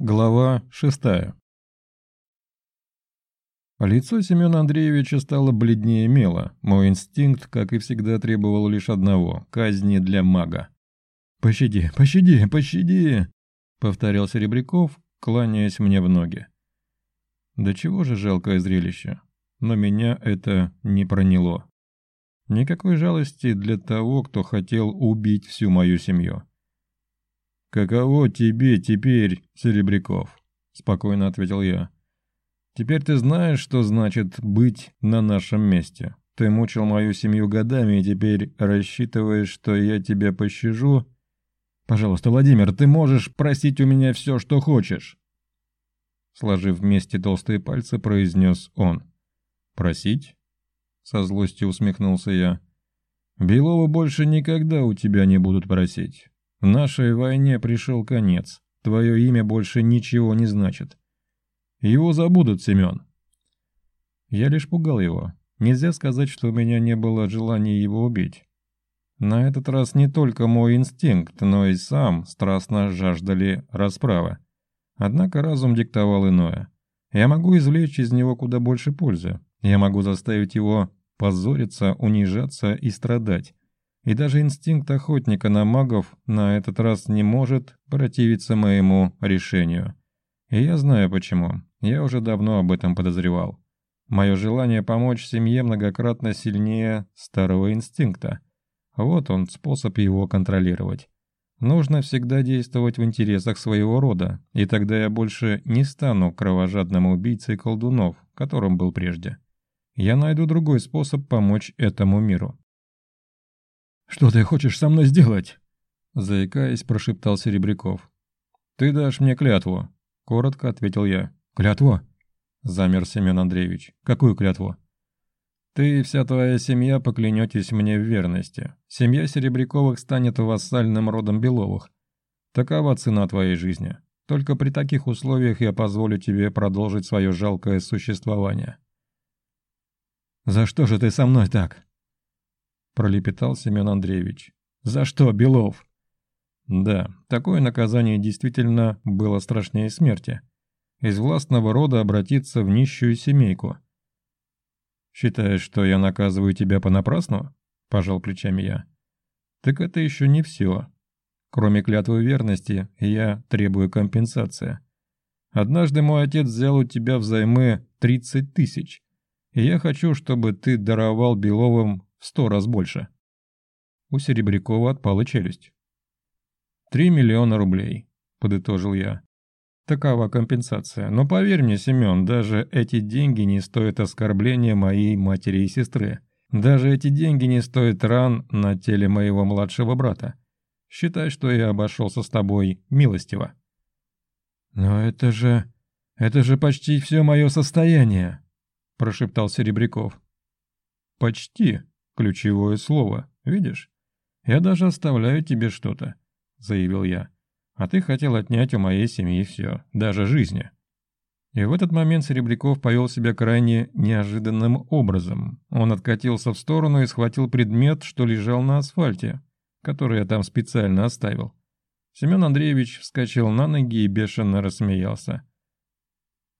Глава шестая. Лицо Семена Андреевича стало бледнее мела. Мой инстинкт, как и всегда, требовал лишь одного – казни для мага. «Пощади, пощади, пощади!» – повторял Серебряков, кланяясь мне в ноги. Да чего же жалкое зрелище. Но меня это не проняло. Никакой жалости для того, кто хотел убить всю мою семью. «Каково тебе теперь, Серебряков?» – спокойно ответил я. «Теперь ты знаешь, что значит быть на нашем месте. Ты мучил мою семью годами и теперь рассчитываешь, что я тебя пощажу? Пожалуйста, Владимир, ты можешь просить у меня все, что хочешь!» Сложив вместе толстые пальцы, произнес он. «Просить?» – со злостью усмехнулся я. «Белова больше никогда у тебя не будут просить. Нашей войне пришел конец. Твое имя больше ничего не значит. Его забудут, Семен. Я лишь пугал его. Нельзя сказать, что у меня не было желания его убить. На этот раз не только мой инстинкт, но и сам страстно жаждали расправы. Однако разум диктовал иное. Я могу извлечь из него куда больше пользы. Я могу заставить его позориться, унижаться и страдать. И даже инстинкт охотника на магов на этот раз не может противиться моему решению. И я знаю почему. Я уже давно об этом подозревал. Мое желание помочь семье многократно сильнее старого инстинкта. Вот он, способ его контролировать. Нужно всегда действовать в интересах своего рода, и тогда я больше не стану кровожадным убийцей колдунов, которым был прежде. Я найду другой способ помочь этому миру. «Что ты хочешь со мной сделать?» Заикаясь, прошептал Серебряков. «Ты дашь мне клятву», — коротко ответил я. «Клятву?» — замер Семен Андреевич. «Какую клятву?» «Ты и вся твоя семья поклянетесь мне в верности. Семья Серебряковых станет вассальным родом Беловых. Такова цена твоей жизни. Только при таких условиях я позволю тебе продолжить свое жалкое существование». «За что же ты со мной так?» Пролепетал Семен Андреевич. «За что, Белов?» Да, такое наказание действительно было страшнее смерти. Из властного рода обратиться в нищую семейку. «Считаешь, что я наказываю тебя понапрасну?» – пожал плечами я. «Так это еще не все. Кроме клятвы верности, я требую компенсации. Однажды мой отец взял у тебя взаймы 30 тысяч, и я хочу, чтобы ты даровал Беловым в сто раз больше. У Серебрякова отпала челюсть. «Три миллиона рублей», — подытожил я. «Такова компенсация. Но поверь мне, Семен, даже эти деньги не стоят оскорбления моей матери и сестры. Даже эти деньги не стоят ран на теле моего младшего брата. Считай, что я обошелся с тобой милостиво». «Но это же... это же почти все мое состояние», — прошептал Серебряков. «Почти», Ключевое слово, видишь? Я даже оставляю тебе что-то, заявил я. А ты хотел отнять у моей семьи все, даже жизни. И в этот момент Серебряков повел себя крайне неожиданным образом. Он откатился в сторону и схватил предмет, что лежал на асфальте, который я там специально оставил. Семен Андреевич вскочил на ноги и бешено рассмеялся.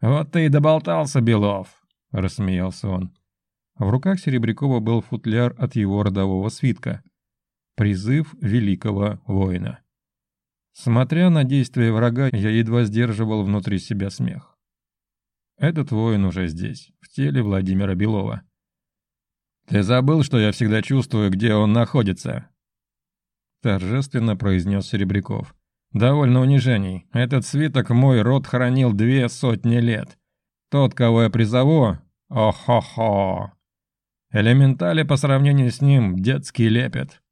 «Вот ты и доболтался, Белов!» – рассмеялся он. В руках Серебрякова был футляр от его родового свитка. Призыв великого воина. Смотря на действия врага, я едва сдерживал внутри себя смех. Этот воин уже здесь, в теле Владимира Белова. «Ты забыл, что я всегда чувствую, где он находится?» Торжественно произнес Серебряков. «Довольно унижений. Этот свиток мой род хранил две сотни лет. Тот, кого я призову... О-хо-хо! Элементали по сравнению с ним детский лепет.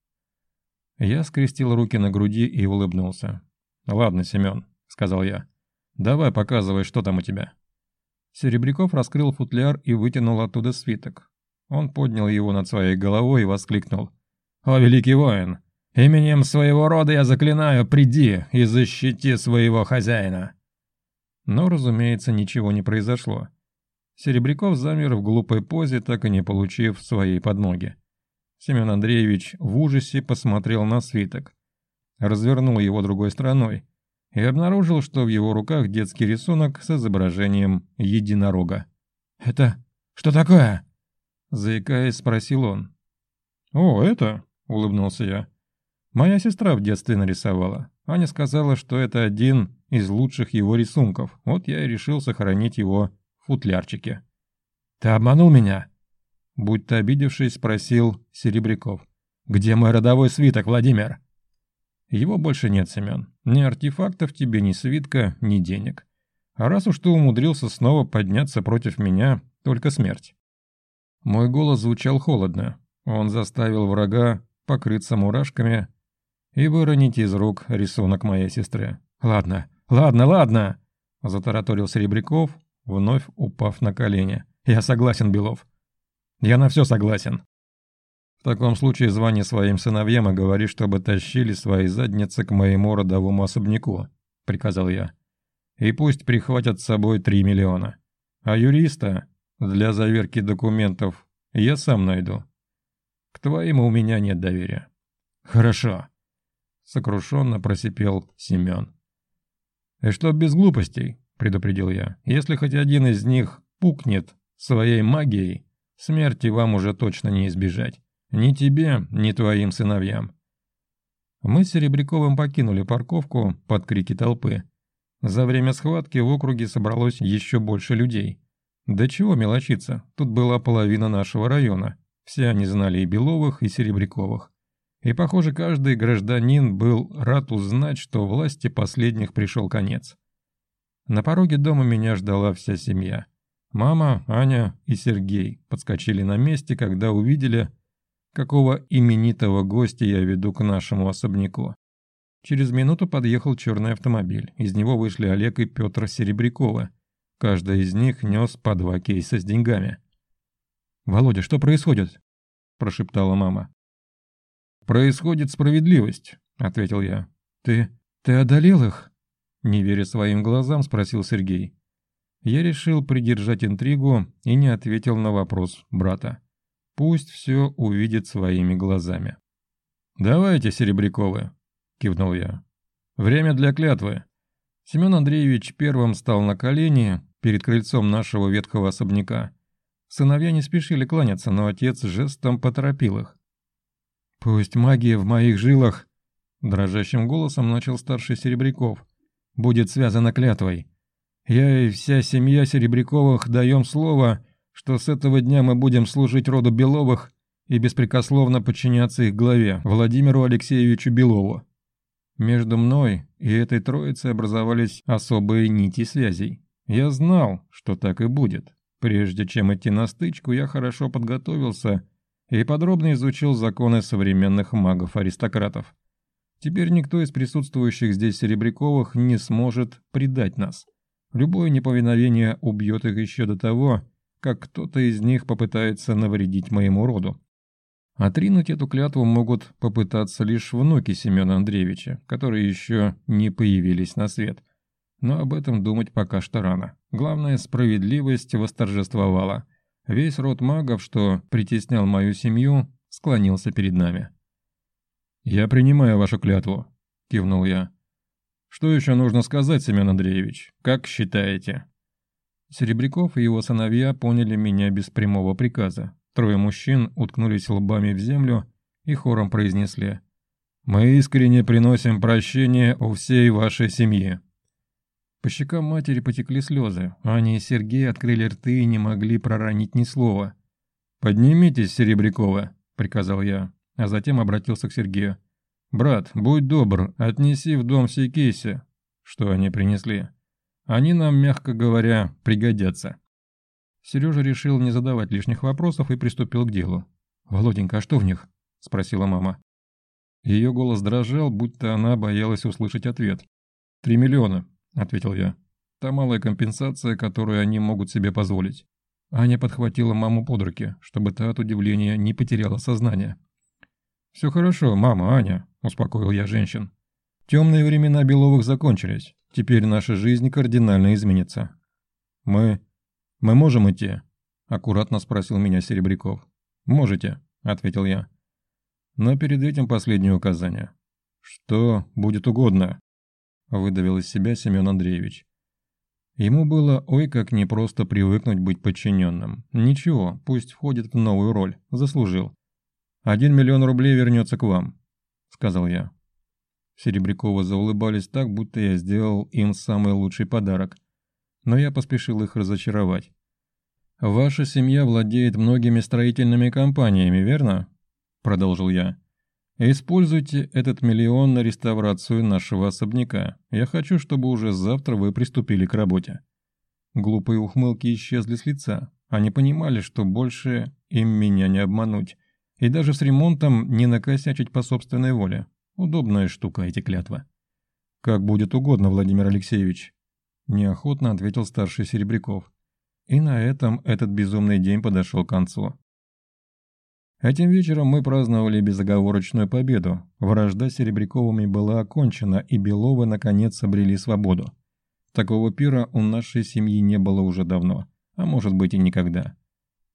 Я скрестил руки на груди и улыбнулся. «Ладно, Семен», — сказал я. «Давай показывай, что там у тебя». Серебряков раскрыл футляр и вытянул оттуда свиток. Он поднял его над своей головой и воскликнул. «О, великий воин! Именем своего рода я заклинаю, приди и защити своего хозяина!» Но, разумеется, ничего не произошло. Серебряков замер в глупой позе, так и не получив своей подмоги. Семен Андреевич в ужасе посмотрел на свиток. Развернул его другой стороной. и обнаружил, что в его руках детский рисунок с изображением единорога. «Это что такое?» Заикаясь, спросил он. «О, это?» — улыбнулся я. «Моя сестра в детстве нарисовала. Аня сказала, что это один из лучших его рисунков. Вот я и решил сохранить его футлярчике». «Ты обманул меня?» Будь-то обидевшись, спросил Серебряков. «Где мой родовой свиток, Владимир?» «Его больше нет, Семен. Ни артефактов тебе, ни свитка, ни денег. А раз уж ты умудрился снова подняться против меня, только смерть». Мой голос звучал холодно. Он заставил врага покрыться мурашками и выронить из рук рисунок моей сестры. «Ладно, ладно, ладно!» – затараторил Серебряков, вновь упав на колени. «Я согласен, Белов. Я на все согласен». «В таком случае звони своим сыновьям и говори, чтобы тащили свои задницы к моему родовому особняку», – приказал я. «И пусть прихватят с собой три миллиона. А юриста для заверки документов я сам найду. К твоим у меня нет доверия». «Хорошо», — сокрушенно просипел Семен. «И что без глупостей», — предупредил я. «Если хоть один из них пукнет своей магией, смерти вам уже точно не избежать. Ни тебе, ни твоим сыновьям». Мы с Серебряковым покинули парковку под крики толпы. За время схватки в округе собралось еще больше людей. Да чего мелочиться, тут была половина нашего района. Все они знали и Беловых, и Серебряковых. И, похоже, каждый гражданин был рад узнать, что власти последних пришел конец. На пороге дома меня ждала вся семья. Мама, Аня и Сергей подскочили на месте, когда увидели, какого именитого гостя я веду к нашему особняку. Через минуту подъехал черный автомобиль. Из него вышли Олег и Петр Серебряковы. Каждый из них нес по два кейса с деньгами. «Володя, что происходит?» – прошептала мама. «Происходит справедливость», – ответил я. «Ты... ты одолел их?» Не веря своим глазам, спросил Сергей. Я решил придержать интригу и не ответил на вопрос брата. Пусть все увидит своими глазами. «Давайте, Серебряковы», – кивнул я. «Время для клятвы». Семен Андреевич первым стал на колени перед крыльцом нашего ветхого особняка. Сыновья не спешили кланяться, но отец жестом поторопил их. «Пусть магия в моих жилах», – дрожащим голосом начал старший Серебряков, – «будет связана клятвой. Я и вся семья Серебряковых даем слово, что с этого дня мы будем служить роду Беловых и беспрекословно подчиняться их главе, Владимиру Алексеевичу Белову. Между мной и этой троицей образовались особые нити связей. Я знал, что так и будет. Прежде чем идти на стычку, я хорошо подготовился и подробно изучил законы современных магов-аристократов. Теперь никто из присутствующих здесь Серебряковых не сможет предать нас. Любое неповиновение убьет их еще до того, как кто-то из них попытается навредить моему роду. Отринуть эту клятву могут попытаться лишь внуки Семена Андреевича, которые еще не появились на свет. Но об этом думать пока что рано. Главное, справедливость восторжествовала. Весь род магов, что притеснял мою семью, склонился перед нами. «Я принимаю вашу клятву», — кивнул я. «Что еще нужно сказать, Семен Андреевич? Как считаете?» Серебряков и его сыновья поняли меня без прямого приказа. Трое мужчин уткнулись лбами в землю и хором произнесли «Мы искренне приносим прощение у всей вашей семьи». По щекам матери потекли слезы. Аня и Сергей открыли рты и не могли проронить ни слова. «Поднимитесь, Серебрякова», — приказал я, а затем обратился к Сергею. «Брат, будь добр, отнеси в дом все кейсы, что они принесли. Они нам, мягко говоря, пригодятся». Сережа решил не задавать лишних вопросов и приступил к делу. «Володенька, а что в них?» – спросила мама. Ее голос дрожал, будто она боялась услышать ответ. «Три миллиона», – ответил я. «Та малая компенсация, которую они могут себе позволить». Аня подхватила маму под руки, чтобы та от удивления не потеряла сознание. «Все хорошо, мама, Аня», – успокоил я женщин. «Темные времена Беловых закончились. Теперь наша жизнь кардинально изменится. Мы «Мы можем идти?» – аккуратно спросил меня Серебряков. «Можете», – ответил я. «Но перед этим последнее указание. Что будет угодно. — выдавил из себя Семен Андреевич. Ему было ой как непросто привыкнуть быть подчиненным. Ничего, пусть входит в новую роль, заслужил. «Один миллион рублей вернется к вам», — сказал я. Серебряковы заулыбались так, будто я сделал им самый лучший подарок. Но я поспешил их разочаровать. «Ваша семья владеет многими строительными компаниями, верно?» – продолжил я. «Используйте этот миллион на реставрацию нашего особняка. Я хочу, чтобы уже завтра вы приступили к работе». Глупые ухмылки исчезли с лица. Они понимали, что больше им меня не обмануть. И даже с ремонтом не накосячить по собственной воле. Удобная штука эти клятва. «Как будет угодно, Владимир Алексеевич», – неохотно ответил старший Серебряков. И на этом этот безумный день подошел к концу. Этим вечером мы праздновали безоговорочную победу. Вражда с Серебряковыми была окончена, и Беловы наконец обрели свободу. Такого пира у нашей семьи не было уже давно, а может быть и никогда.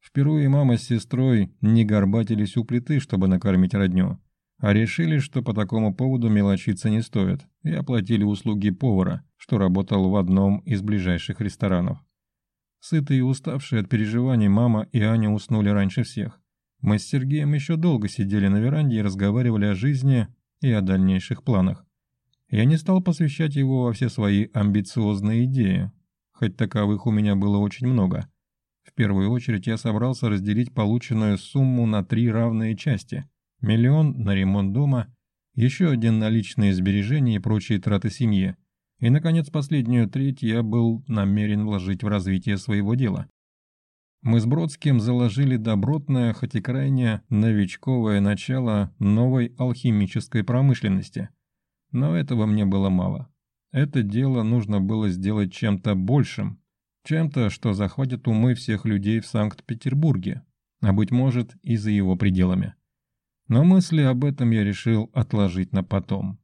Впервые мама с сестрой не горбатились у плиты, чтобы накормить родню, а решили, что по такому поводу мелочиться не стоит, и оплатили услуги повара, что работал в одном из ближайших ресторанов. Сытые и уставшие от переживаний мама и Аня уснули раньше всех. Мы с Сергеем еще долго сидели на веранде и разговаривали о жизни и о дальнейших планах. Я не стал посвящать его во все свои амбициозные идеи, хоть таковых у меня было очень много. В первую очередь я собрался разделить полученную сумму на три равные части. Миллион на ремонт дома, еще один на личные сбережения и прочие траты семьи, и, наконец, последнюю треть я был намерен вложить в развитие своего дела. Мы с Бродским заложили добротное, хоть и крайне новичковое начало новой алхимической промышленности. Но этого мне было мало. Это дело нужно было сделать чем-то большим, чем-то, что захватит умы всех людей в Санкт-Петербурге, а, быть может, и за его пределами. Но мысли об этом я решил отложить на потом.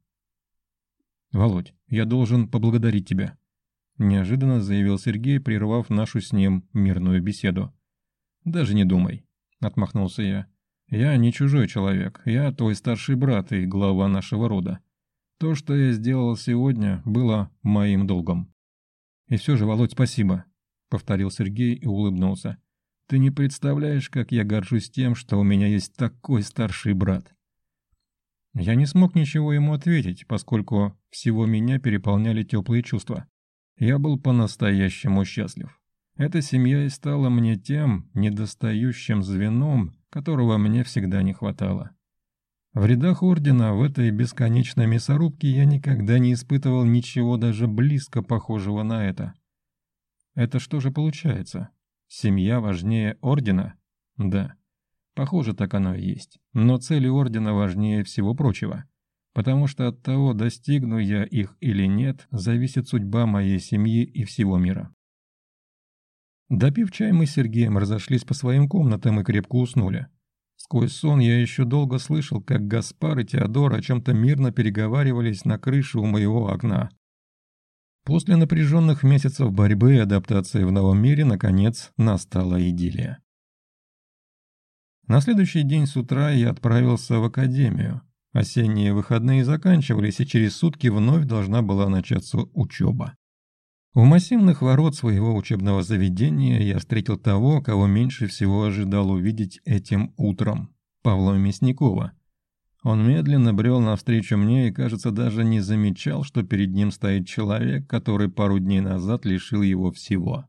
«Володь, я должен поблагодарить тебя», – неожиданно заявил Сергей, прервав нашу с ним мирную беседу. «Даже не думай», – отмахнулся я. «Я не чужой человек, я твой старший брат и глава нашего рода. То, что я сделал сегодня, было моим долгом». «И все же, Володь, спасибо», – повторил Сергей и улыбнулся. «Ты не представляешь, как я горжусь тем, что у меня есть такой старший брат». Я не смог ничего ему ответить, поскольку всего меня переполняли теплые чувства. Я был по-настоящему счастлив. Эта семья и стала мне тем недостающим звеном, которого мне всегда не хватало. В рядах ордена в этой бесконечной мясорубке я никогда не испытывал ничего даже близко похожего на это. Это что же получается? Семья важнее ордена? Да. Похоже, так оно и есть. Но цели Ордена важнее всего прочего. Потому что от того, достигну я их или нет, зависит судьба моей семьи и всего мира. Допив чай, мы с Сергеем разошлись по своим комнатам и крепко уснули. Сквозь сон я еще долго слышал, как Гаспар и Теодор о чем-то мирно переговаривались на крыше у моего окна. После напряженных месяцев борьбы и адаптации в новом мире, наконец, настала идиллия. На следующий день с утра я отправился в академию. Осенние выходные заканчивались, и через сутки вновь должна была начаться учеба. У массивных ворот своего учебного заведения я встретил того, кого меньше всего ожидал увидеть этим утром – Павла Мясникова. Он медленно брел навстречу мне и, кажется, даже не замечал, что перед ним стоит человек, который пару дней назад лишил его всего.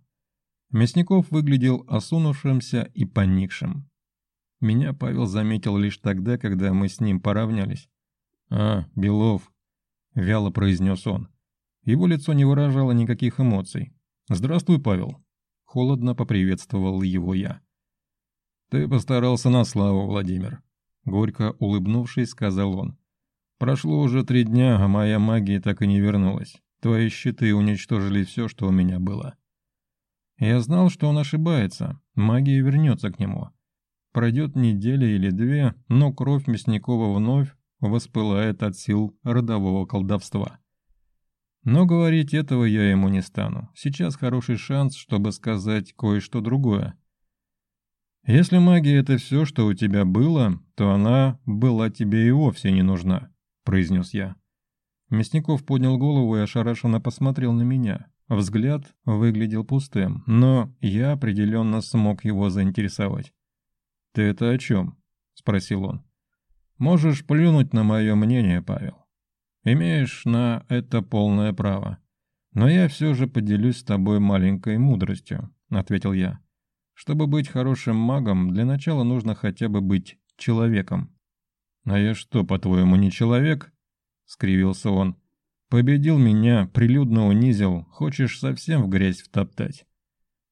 Мясников выглядел осунувшимся и поникшим. Меня Павел заметил лишь тогда, когда мы с ним поравнялись. «А, Белов», — вяло произнес он. Его лицо не выражало никаких эмоций. «Здравствуй, Павел», — холодно поприветствовал его я. «Ты постарался на славу, Владимир», — горько улыбнувшись, сказал он. «Прошло уже три дня, а моя магия так и не вернулась. Твои щиты уничтожили все, что у меня было». Я знал, что он ошибается, магия вернется к нему. Пройдет неделя или две, но кровь Мясникова вновь воспылает от сил родового колдовства. Но говорить этого я ему не стану. Сейчас хороший шанс, чтобы сказать кое-что другое. Если магия — это все, что у тебя было, то она была тебе и вовсе не нужна, произнес я. Мясников поднял голову и ошарашенно посмотрел на меня. Взгляд выглядел пустым, но я определенно смог его заинтересовать. «Ты это о чем?» – спросил он. «Можешь плюнуть на мое мнение, Павел. Имеешь на это полное право. Но я все же поделюсь с тобой маленькой мудростью», – ответил я. «Чтобы быть хорошим магом, для начала нужно хотя бы быть человеком». «А я что, по-твоему, не человек?» — скривился он. «Победил меня, прилюдно унизил, хочешь совсем в грязь втоптать?»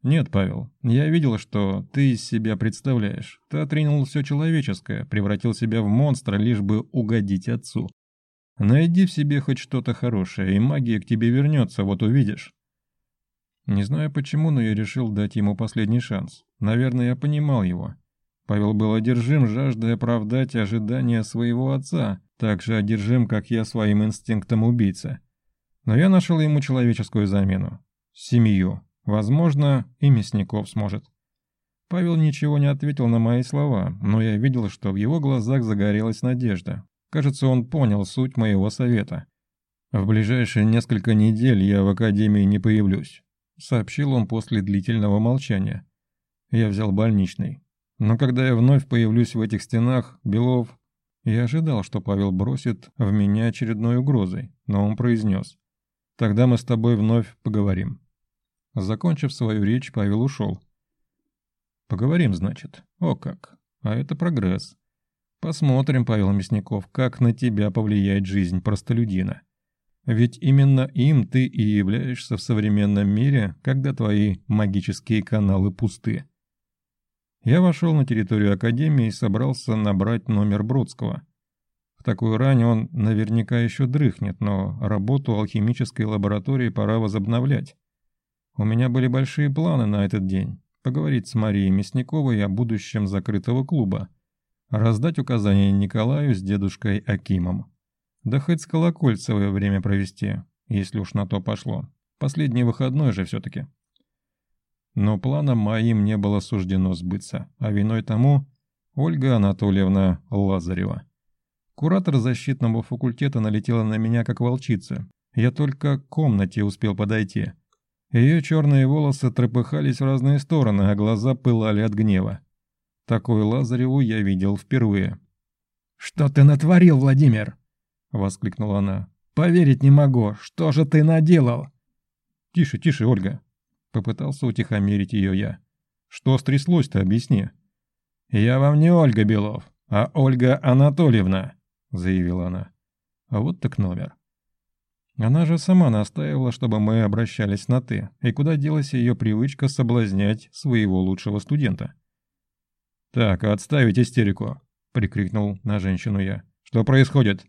«Нет, Павел, я видел, что ты из себя представляешь. Ты отринул все человеческое, превратил себя в монстра, лишь бы угодить отцу. Найди в себе хоть что-то хорошее, и магия к тебе вернется, вот увидишь». Не знаю почему, но я решил дать ему последний шанс. Наверное, я понимал его. Павел был одержим жаждой оправдать ожидания своего отца, так же одержим, как я своим инстинктом убийцы. Но я нашел ему человеческую замену. Семью. Возможно, и Мясников сможет. Павел ничего не ответил на мои слова, но я видел, что в его глазах загорелась надежда. Кажется, он понял суть моего совета. «В ближайшие несколько недель я в академии не появлюсь», — сообщил он после длительного молчания. Я взял больничный. Но когда я вновь появлюсь в этих стенах, Белов... Я ожидал, что Павел бросит в меня очередной угрозой, но он произнес. «Тогда мы с тобой вновь поговорим». Закончив свою речь, Павел ушел. «Поговорим, значит. О как. А это прогресс. Посмотрим, Павел Мясников, как на тебя повлияет жизнь простолюдина. Ведь именно им ты и являешься в современном мире, когда твои магические каналы пусты. Я вошел на территорию Академии и собрался набрать номер Бродского. В такую рань он наверняка еще дрыхнет, но работу алхимической лаборатории пора возобновлять. У меня были большие планы на этот день. Поговорить с Марией Мясниковой о будущем закрытого клуба. Раздать указания Николаю с дедушкой Акимом. Да хоть с Колокольцевой время провести, если уж на то пошло. Последний выходной же все-таки. Но планам моим не было суждено сбыться, а виной тому Ольга Анатольевна Лазарева. Куратор защитного факультета налетела на меня как волчица. Я только к комнате успел подойти. Ее черные волосы трепыхались в разные стороны, а глаза пылали от гнева. Такую Лазареву я видел впервые. «Что ты натворил, Владимир?» — воскликнула она. «Поверить не могу. Что же ты наделал?» «Тише, тише, Ольга», Попытался утихомирить ее я. «Что стряслось-то, объясни». «Я вам не Ольга Белов, а Ольга Анатольевна», — заявила она. А вот так номер. Она же сама настаивала, чтобы мы обращались на «ты», и куда делась ее привычка соблазнять своего лучшего студента. «Так, отставить истерику», — прикрикнул на женщину я. «Что происходит?»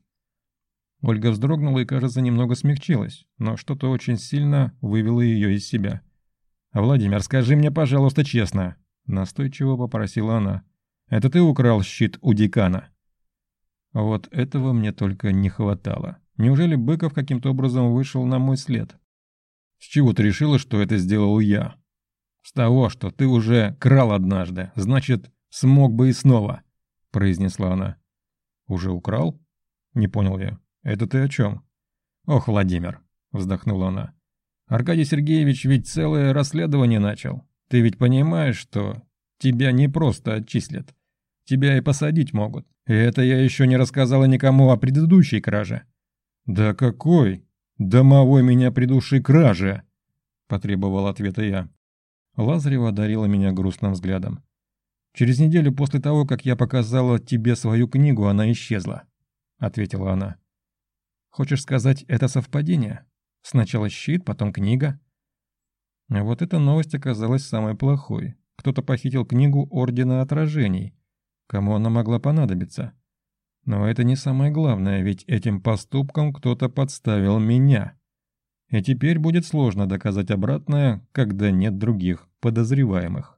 Ольга вздрогнула и, кажется, немного смягчилась, но что-то очень сильно вывело ее из себя. «Владимир, скажи мне, пожалуйста, честно», — настойчиво попросила она. «Это ты украл щит у декана?» Вот этого мне только не хватало. Неужели Быков каким-то образом вышел на мой след? «С чего ты решила, что это сделал я?» «С того, что ты уже крал однажды, значит, смог бы и снова», — произнесла она. «Уже украл?» — не понял я. «Это ты о чем?» «Ох, Владимир», — вздохнула она. Аркадий Сергеевич ведь целое расследование начал. Ты ведь понимаешь, что тебя не просто отчислят. Тебя и посадить могут. И это я еще не рассказала никому о предыдущей краже». «Да какой? Домовой меня придуши краже!» – потребовал ответа я. Лазарева одарила меня грустным взглядом. «Через неделю после того, как я показала тебе свою книгу, она исчезла», – ответила она. «Хочешь сказать, это совпадение?» Сначала щит, потом книга. Вот эта новость оказалась самой плохой. Кто-то похитил книгу Ордена Отражений. Кому она могла понадобиться? Но это не самое главное, ведь этим поступком кто-то подставил меня. И теперь будет сложно доказать обратное, когда нет других подозреваемых.